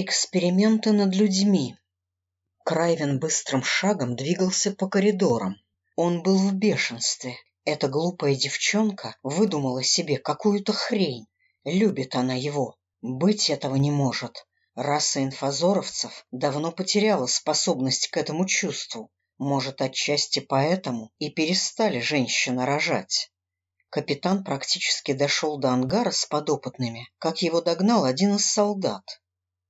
Эксперименты над людьми. Крайвен быстрым шагом двигался по коридорам. Он был в бешенстве. Эта глупая девчонка выдумала себе какую-то хрень. Любит она его. Быть этого не может. Раса инфазоровцев давно потеряла способность к этому чувству. Может, отчасти поэтому и перестали женщины рожать. Капитан практически дошел до ангара с подопытными, как его догнал один из солдат.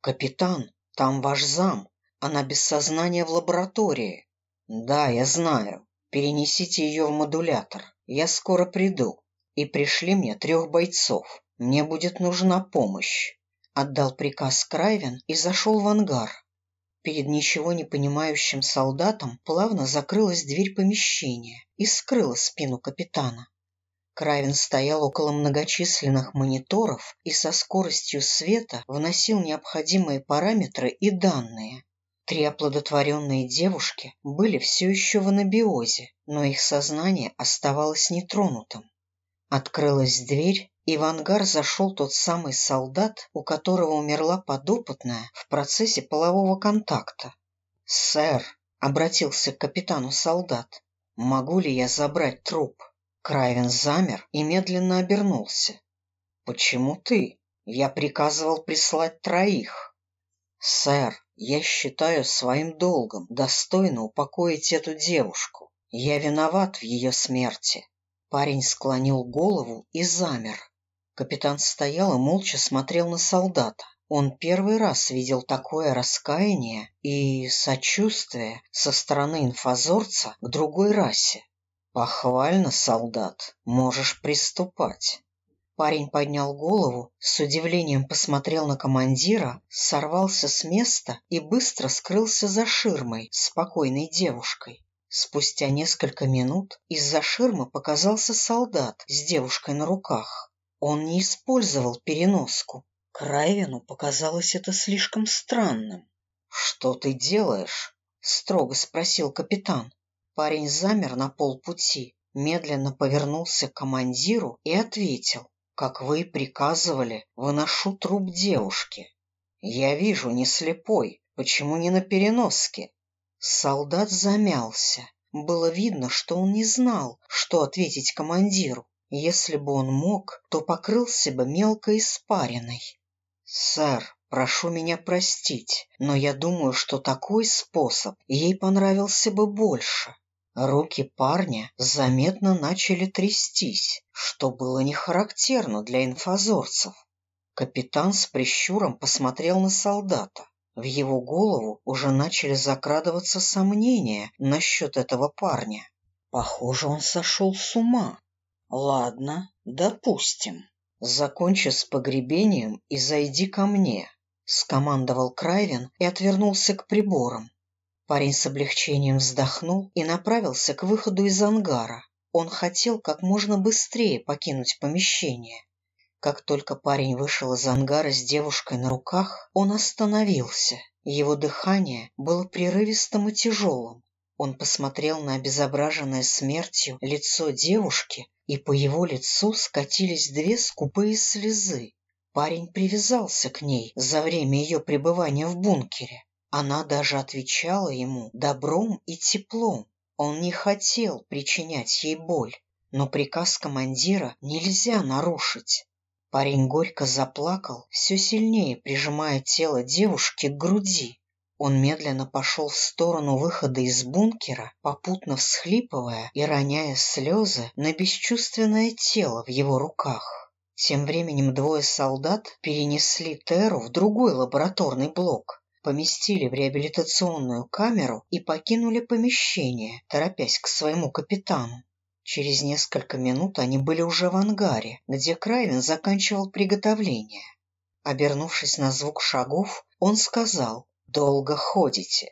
«Капитан, там ваш зам. Она без сознания в лаборатории». «Да, я знаю. Перенесите ее в модулятор. Я скоро приду. И пришли мне трех бойцов. Мне будет нужна помощь». Отдал приказ Крайвен и зашел в ангар. Перед ничего не понимающим солдатом плавно закрылась дверь помещения и скрыла спину капитана. Кравин стоял около многочисленных мониторов и со скоростью света вносил необходимые параметры и данные. Три оплодотворенные девушки были все еще в анабиозе, но их сознание оставалось нетронутым. Открылась дверь, и в ангар зашел тот самый солдат, у которого умерла подопытная в процессе полового контакта. «Сэр», — обратился к капитану солдат, — «могу ли я забрать труп?» Крайвен замер и медленно обернулся. «Почему ты? Я приказывал прислать троих». «Сэр, я считаю своим долгом достойно упокоить эту девушку. Я виноват в ее смерти». Парень склонил голову и замер. Капитан стоял и молча смотрел на солдата. Он первый раз видел такое раскаяние и сочувствие со стороны инфазорца к другой расе. «Похвально, солдат. Можешь приступать». Парень поднял голову, с удивлением посмотрел на командира, сорвался с места и быстро скрылся за ширмой с спокойной девушкой. Спустя несколько минут из-за ширмы показался солдат с девушкой на руках. Он не использовал переноску. Крайвину показалось это слишком странным. «Что ты делаешь?» — строго спросил капитан. Парень замер на полпути, медленно повернулся к командиру и ответил. «Как вы приказывали, выношу труп девушки». «Я вижу, не слепой. Почему не на переноске?» Солдат замялся. Было видно, что он не знал, что ответить командиру. Если бы он мог, то покрылся бы мелко испариной. «Сэр, прошу меня простить, но я думаю, что такой способ ей понравился бы больше. Руки парня заметно начали трястись, что было не характерно для инфазорцев. Капитан с прищуром посмотрел на солдата. В его голову уже начали закрадываться сомнения насчет этого парня. Похоже, он сошел с ума. Ладно, допустим. Закончи с погребением и зайди ко мне, скомандовал Крайвен и отвернулся к приборам. Парень с облегчением вздохнул и направился к выходу из ангара. Он хотел как можно быстрее покинуть помещение. Как только парень вышел из ангара с девушкой на руках, он остановился. Его дыхание было прерывистым и тяжелым. Он посмотрел на обезображенное смертью лицо девушки, и по его лицу скатились две скупые слезы. Парень привязался к ней за время ее пребывания в бункере. Она даже отвечала ему добром и теплом. Он не хотел причинять ей боль, но приказ командира нельзя нарушить. Парень горько заплакал, все сильнее прижимая тело девушки к груди. Он медленно пошел в сторону выхода из бункера, попутно всхлипывая и роняя слезы на бесчувственное тело в его руках. Тем временем двое солдат перенесли Теру в другой лабораторный блок, поместили в реабилитационную камеру и покинули помещение, торопясь к своему капитану. Через несколько минут они были уже в ангаре, где Крайвин заканчивал приготовление. Обернувшись на звук шагов, он сказал «Долго ходите».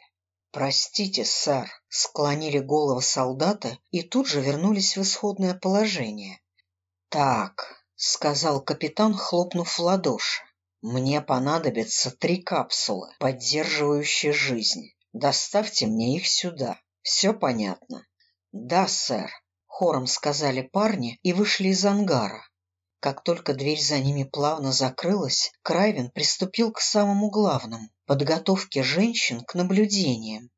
«Простите, сэр», — склонили головы солдата и тут же вернулись в исходное положение. «Так», — сказал капитан, хлопнув в ладоши. Мне понадобятся три капсулы, поддерживающие жизнь. Доставьте мне их сюда. Все понятно? Да, сэр. Хором сказали парни и вышли из ангара. Как только дверь за ними плавно закрылась, Крайвен приступил к самому главному — подготовке женщин к наблюдениям.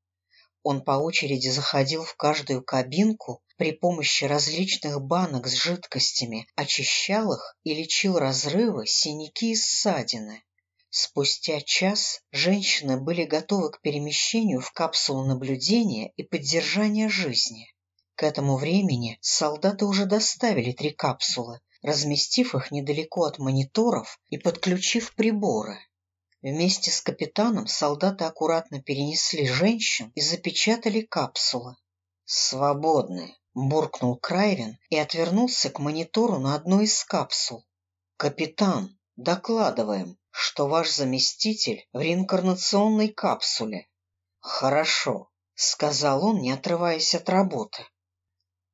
Он по очереди заходил в каждую кабинку при помощи различных банок с жидкостями, очищал их и лечил разрывы, синяки и ссадины. Спустя час женщины были готовы к перемещению в капсулу наблюдения и поддержания жизни. К этому времени солдаты уже доставили три капсулы, разместив их недалеко от мониторов и подключив приборы. Вместе с капитаном солдаты аккуратно перенесли женщин и запечатали капсулы. «Свободны!» — буркнул Крайвин и отвернулся к монитору на одной из капсул. «Капитан, докладываем, что ваш заместитель в реинкарнационной капсуле». «Хорошо», — сказал он, не отрываясь от работы.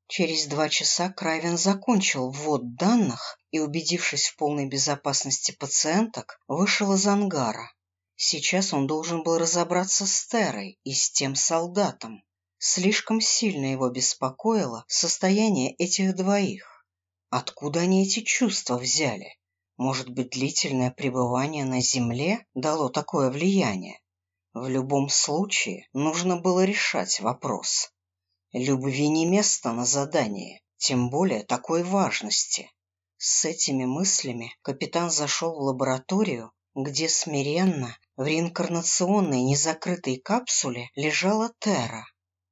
Через два часа Крайвен закончил ввод данных и, убедившись в полной безопасности пациенток, вышел из ангара. Сейчас он должен был разобраться с Терой и с тем солдатом. Слишком сильно его беспокоило состояние этих двоих. Откуда они эти чувства взяли? Может быть, длительное пребывание на земле дало такое влияние? В любом случае, нужно было решать вопрос. Любви не место на задании, тем более такой важности. С этими мыслями капитан зашел в лабораторию, где смиренно в реинкарнационной незакрытой капсуле лежала Тера.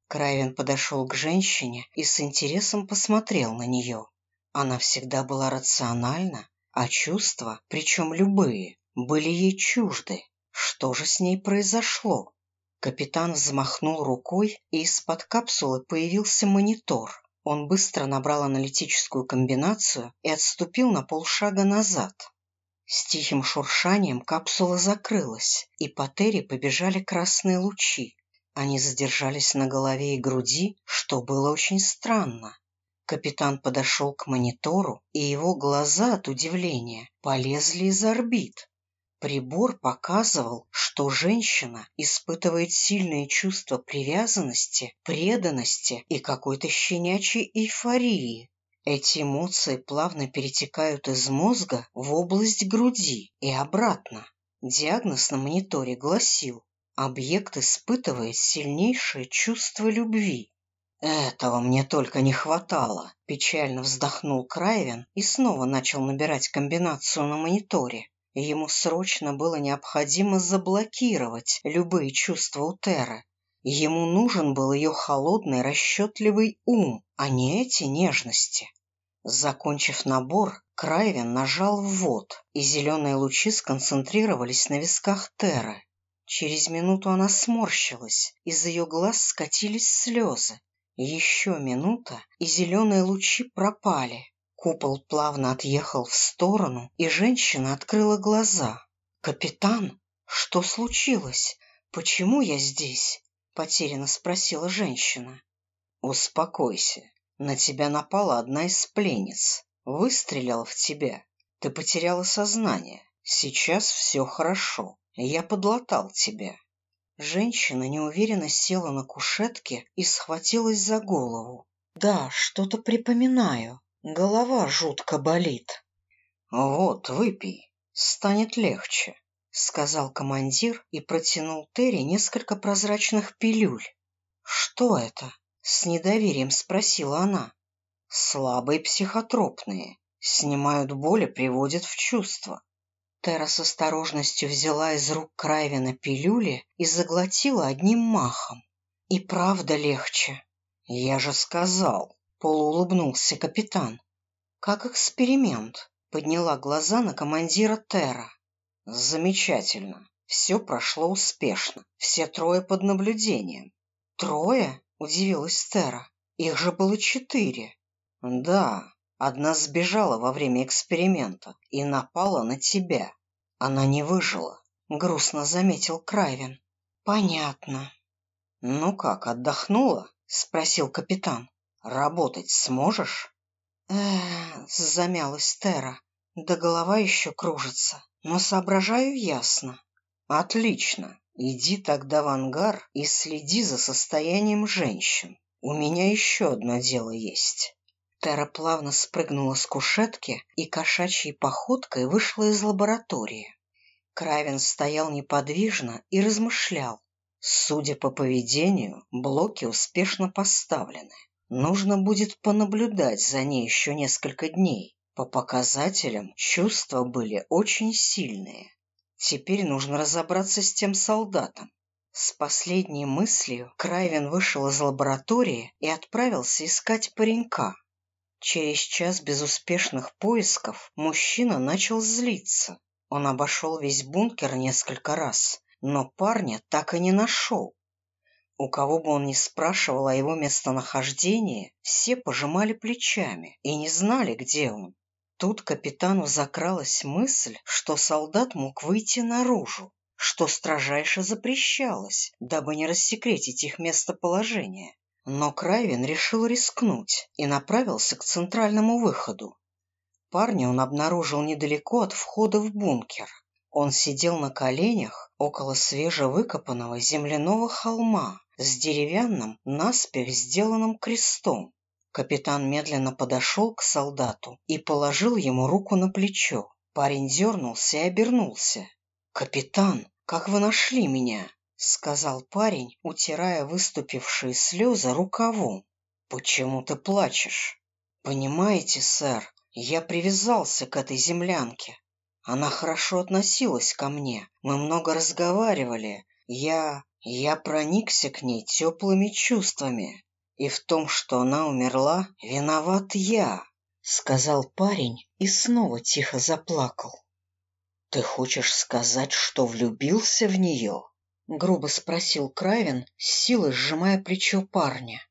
Крайвен подошел к женщине и с интересом посмотрел на нее. Она всегда была рациональна, а чувства, причем любые, были ей чужды. Что же с ней произошло? Капитан взмахнул рукой, и из-под капсулы появился монитор. Он быстро набрал аналитическую комбинацию и отступил на полшага назад. С тихим шуршанием капсула закрылась, и по Терри побежали красные лучи. Они задержались на голове и груди, что было очень странно. Капитан подошел к монитору, и его глаза от удивления полезли из орбит. Прибор показывал, что женщина испытывает сильные чувства привязанности, преданности и какой-то щенячьей эйфории. Эти эмоции плавно перетекают из мозга в область груди и обратно. Диагноз на мониторе гласил «Объект испытывает сильнейшее чувство любви». «Этого мне только не хватало», – печально вздохнул Крайвен и снова начал набирать комбинацию на мониторе. Ему срочно было необходимо заблокировать любые чувства у Теры. Ему нужен был ее холодный, расчетливый ум, а не эти нежности. Закончив набор, Крайвен нажал «ввод», и зеленые лучи сконцентрировались на висках Теры. Через минуту она сморщилась, из ее глаз скатились слезы. Еще минута, и зеленые лучи пропали. Купол плавно отъехал в сторону, и женщина открыла глаза. «Капитан, что случилось? Почему я здесь?» — потерянно спросила женщина. «Успокойся. На тебя напала одна из пленниц. Выстрелила в тебя. Ты потеряла сознание. Сейчас все хорошо. Я подлатал тебя». Женщина неуверенно села на кушетке и схватилась за голову. «Да, что-то припоминаю. Голова жутко болит. Вот, выпей, станет легче, сказал командир и протянул Терри несколько прозрачных пилюль. Что это? С недоверием спросила она. Слабые психотропные. Снимают боль приводят в чувство. Тера с осторожностью взяла из рук Крайвина пилюли и заглотила одним махом. И правда легче. Я же сказал, полуулыбнулся капитан. Как эксперимент, подняла глаза на командира Терра. Замечательно. Все прошло успешно. Все трое под наблюдением. Трое? Удивилась Тера. Их же было четыре. Да, одна сбежала во время эксперимента и напала на тебя. Она не выжила, грустно заметил Крайвен. Понятно. Ну как, отдохнула? Спросил капитан. Работать сможешь? Эх, замялась Тера. Да голова еще кружится, но соображаю ясно. Отлично. Иди тогда в ангар и следи за состоянием женщин. У меня еще одно дело есть. Тера плавно спрыгнула с кушетки и кошачьей походкой вышла из лаборатории. Кравин стоял неподвижно и размышлял. Судя по поведению, блоки успешно поставлены. Нужно будет понаблюдать за ней еще несколько дней. По показателям чувства были очень сильные. Теперь нужно разобраться с тем солдатом. С последней мыслью Крайвен вышел из лаборатории и отправился искать паренька. Через час безуспешных поисков мужчина начал злиться. Он обошел весь бункер несколько раз, но парня так и не нашел. У кого бы он ни спрашивал о его местонахождении, все пожимали плечами и не знали, где он. Тут капитану закралась мысль, что солдат мог выйти наружу, что строжайше запрещалось, дабы не рассекретить их местоположение. Но Крайвин решил рискнуть и направился к центральному выходу. Парня он обнаружил недалеко от входа в бункер. Он сидел на коленях около свежевыкопанного земляного холма с деревянным, наспех сделанным крестом. Капитан медленно подошел к солдату и положил ему руку на плечо. Парень дернулся и обернулся. «Капитан, как вы нашли меня?» — сказал парень, утирая выступившие слезы рукавом. «Почему ты плачешь?» «Понимаете, сэр, я привязался к этой землянке. Она хорошо относилась ко мне, мы много разговаривали. Я... я проникся к ней теплыми чувствами. И в том, что она умерла, виноват я», — сказал парень и снова тихо заплакал. «Ты хочешь сказать, что влюбился в нее?» — грубо спросил Кравин, с силой сжимая плечо парня.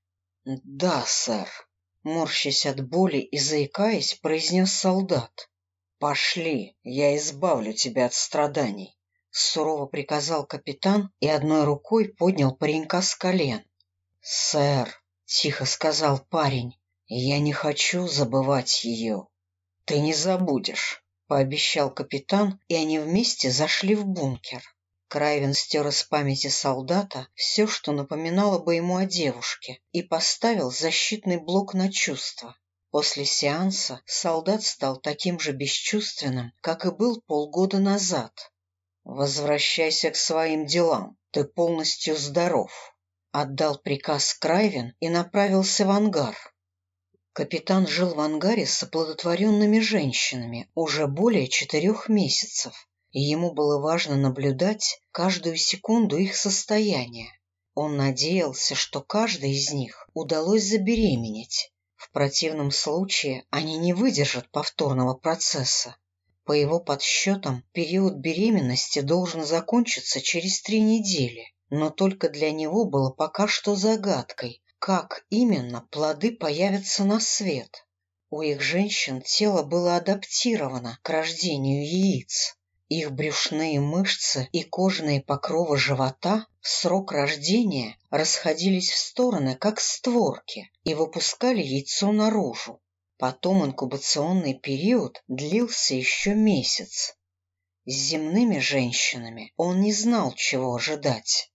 «Да, сэр», — морщась от боли и заикаясь, произнес солдат. «Пошли, я избавлю тебя от страданий», — сурово приказал капитан и одной рукой поднял паренька с колен. «Сэр», — тихо сказал парень, — «я не хочу забывать ее». «Ты не забудешь», — пообещал капитан, и они вместе зашли в бункер. Крайвен стер из памяти солдата все, что напоминало бы ему о девушке, и поставил защитный блок на чувства. После сеанса солдат стал таким же бесчувственным, как и был полгода назад. «Возвращайся к своим делам, ты полностью здоров», — отдал приказ Крайвен и направился в ангар. Капитан жил в ангаре с оплодотворенными женщинами уже более четырех месяцев и ему было важно наблюдать каждую секунду их состояния. Он надеялся, что каждой из них удалось забеременеть. В противном случае они не выдержат повторного процесса. По его подсчетам, период беременности должен закончиться через три недели, но только для него было пока что загадкой, как именно плоды появятся на свет. У их женщин тело было адаптировано к рождению яиц. Их брюшные мышцы и кожные покровы живота в срок рождения расходились в стороны, как створки, и выпускали яйцо наружу. Потом инкубационный период длился еще месяц. С земными женщинами он не знал, чего ожидать.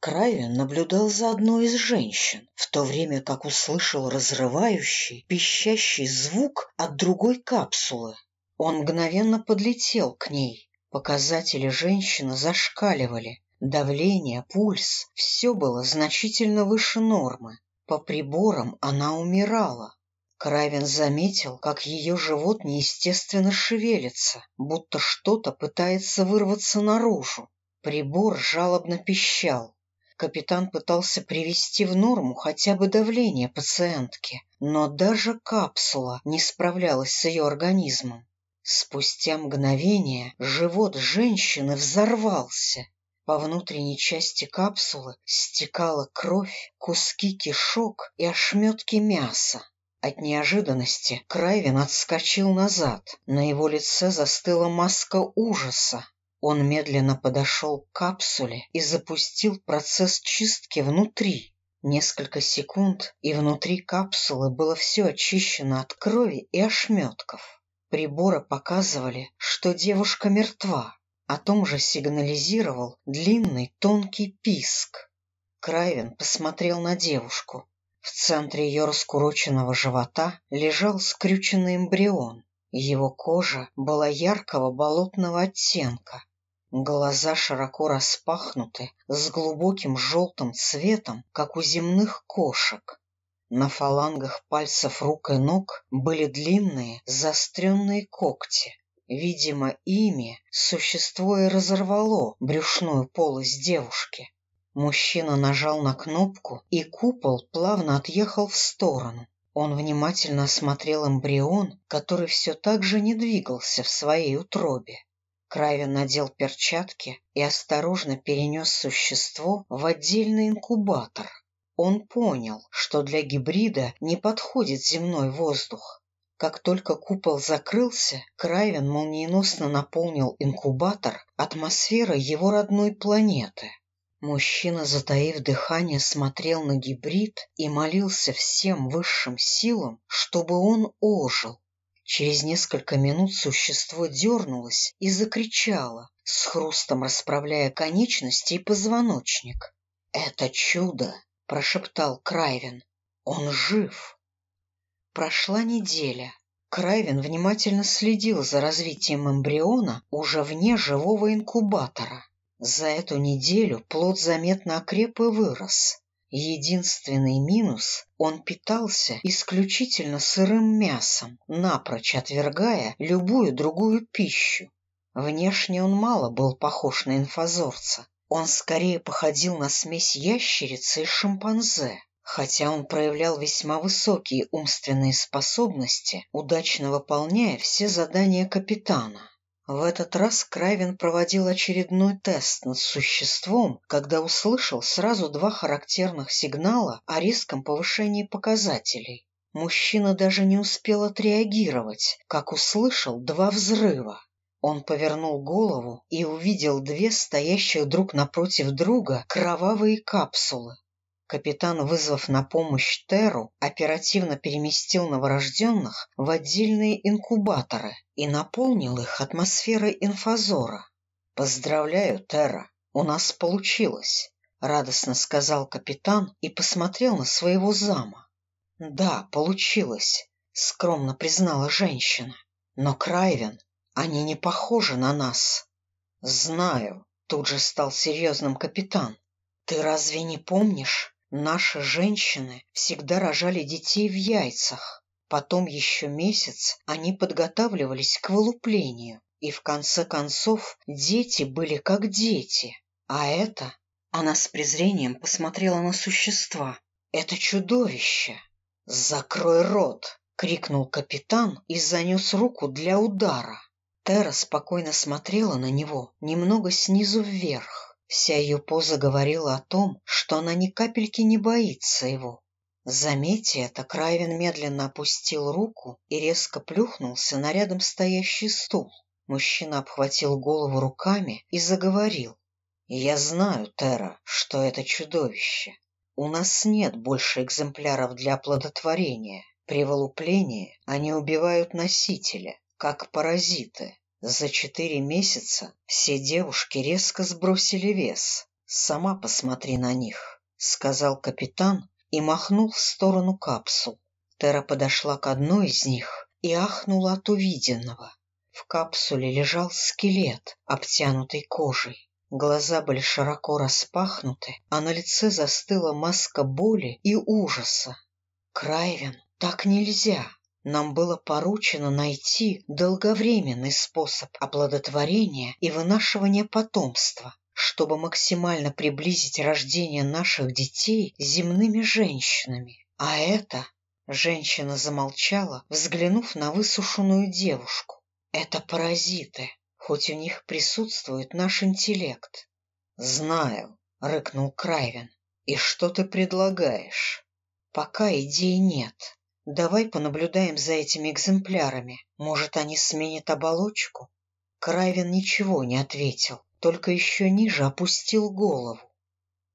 Крайвин наблюдал за одной из женщин, в то время как услышал разрывающий, пищащий звук от другой капсулы. Он мгновенно подлетел к ней. Показатели женщины зашкаливали. Давление, пульс — все было значительно выше нормы. По приборам она умирала. Кравин заметил, как ее живот неестественно шевелится, будто что-то пытается вырваться наружу. Прибор жалобно пищал. Капитан пытался привести в норму хотя бы давление пациентки, но даже капсула не справлялась с ее организмом. Спустя мгновение живот женщины взорвался. По внутренней части капсулы стекала кровь, куски кишок и ошметки мяса. От неожиданности Крайвин отскочил назад. На его лице застыла маска ужаса. Он медленно подошел к капсуле и запустил процесс чистки внутри. Несколько секунд, и внутри капсулы было все очищено от крови и ошметков. Приборы показывали, что девушка мертва. О том же сигнализировал длинный тонкий писк. Крайвен посмотрел на девушку. В центре ее раскуроченного живота лежал скрюченный эмбрион. Его кожа была яркого болотного оттенка. Глаза широко распахнуты, с глубоким желтым цветом, как у земных кошек. На фалангах пальцев рук и ног были длинные заостренные когти. Видимо, ими существо и разорвало брюшную полость девушки. Мужчина нажал на кнопку, и купол плавно отъехал в сторону. Он внимательно осмотрел эмбрион, который все так же не двигался в своей утробе. Крайвин надел перчатки и осторожно перенес существо в отдельный инкубатор. Он понял, что для гибрида не подходит земной воздух. Как только купол закрылся, Крайвин молниеносно наполнил инкубатор атмосферой его родной планеты. Мужчина, затаив дыхание, смотрел на гибрид и молился всем высшим силам, чтобы он ожил. Через несколько минут существо дернулось и закричало, с хрустом расправляя конечности и позвоночник. «Это чудо!» — прошептал Крайвин. «Он жив!» Прошла неделя. Крайвин внимательно следил за развитием эмбриона уже вне живого инкубатора. За эту неделю плод заметно окреп и вырос. Единственный минус — он питался исключительно сырым мясом, напрочь отвергая любую другую пищу. Внешне он мало был похож на инфазорца. Он скорее походил на смесь ящерицы и шимпанзе, хотя он проявлял весьма высокие умственные способности, удачно выполняя все задания капитана. В этот раз Крайвин проводил очередной тест над существом, когда услышал сразу два характерных сигнала о резком повышении показателей. Мужчина даже не успел отреагировать, как услышал два взрыва. Он повернул голову и увидел две стоящих друг напротив друга кровавые капсулы. Капитан, вызвав на помощь Теру, оперативно переместил новорожденных в отдельные инкубаторы и наполнил их атмосферой инфазора. «Поздравляю, Тера, у нас получилось», — радостно сказал капитан и посмотрел на своего зама. «Да, получилось», — скромно признала женщина. «Но, Крайвен, они не похожи на нас». «Знаю», — тут же стал серьезным капитан. «Ты разве не помнишь?» Наши женщины всегда рожали детей в яйцах. Потом еще месяц они подготавливались к вылуплению. И в конце концов дети были как дети. А это... Она с презрением посмотрела на существа. Это чудовище. «Закрой рот!» — крикнул капитан и занес руку для удара. Тера спокойно смотрела на него, немного снизу вверх. Вся ее поза говорила о том, что она ни капельки не боится его. Заметя это, Крайвин медленно опустил руку и резко плюхнулся на рядом стоящий стул. Мужчина обхватил голову руками и заговорил. «Я знаю, Тера, что это чудовище. У нас нет больше экземпляров для оплодотворения. При вылуплении они убивают носителя, как паразиты. За четыре месяца все девушки резко сбросили вес. Сама посмотри на них, — сказал капитан и махнул в сторону капсул. Тера подошла к одной из них и ахнула от увиденного. В капсуле лежал скелет, обтянутый кожей. Глаза были широко распахнуты, а на лице застыла маска боли и ужаса. «Крайвен, так нельзя!» Нам было поручено найти долговременный способ оплодотворения и вынашивания потомства, чтобы максимально приблизить рождение наших детей земными женщинами. А это... Женщина замолчала, взглянув на высушенную девушку. Это паразиты, хоть у них присутствует наш интеллект. Знаю, рыкнул Крайвен. И что ты предлагаешь? Пока идей нет. Давай понаблюдаем за этими экземплярами. Может, они сменят оболочку? Крайвин ничего не ответил, только еще ниже опустил голову.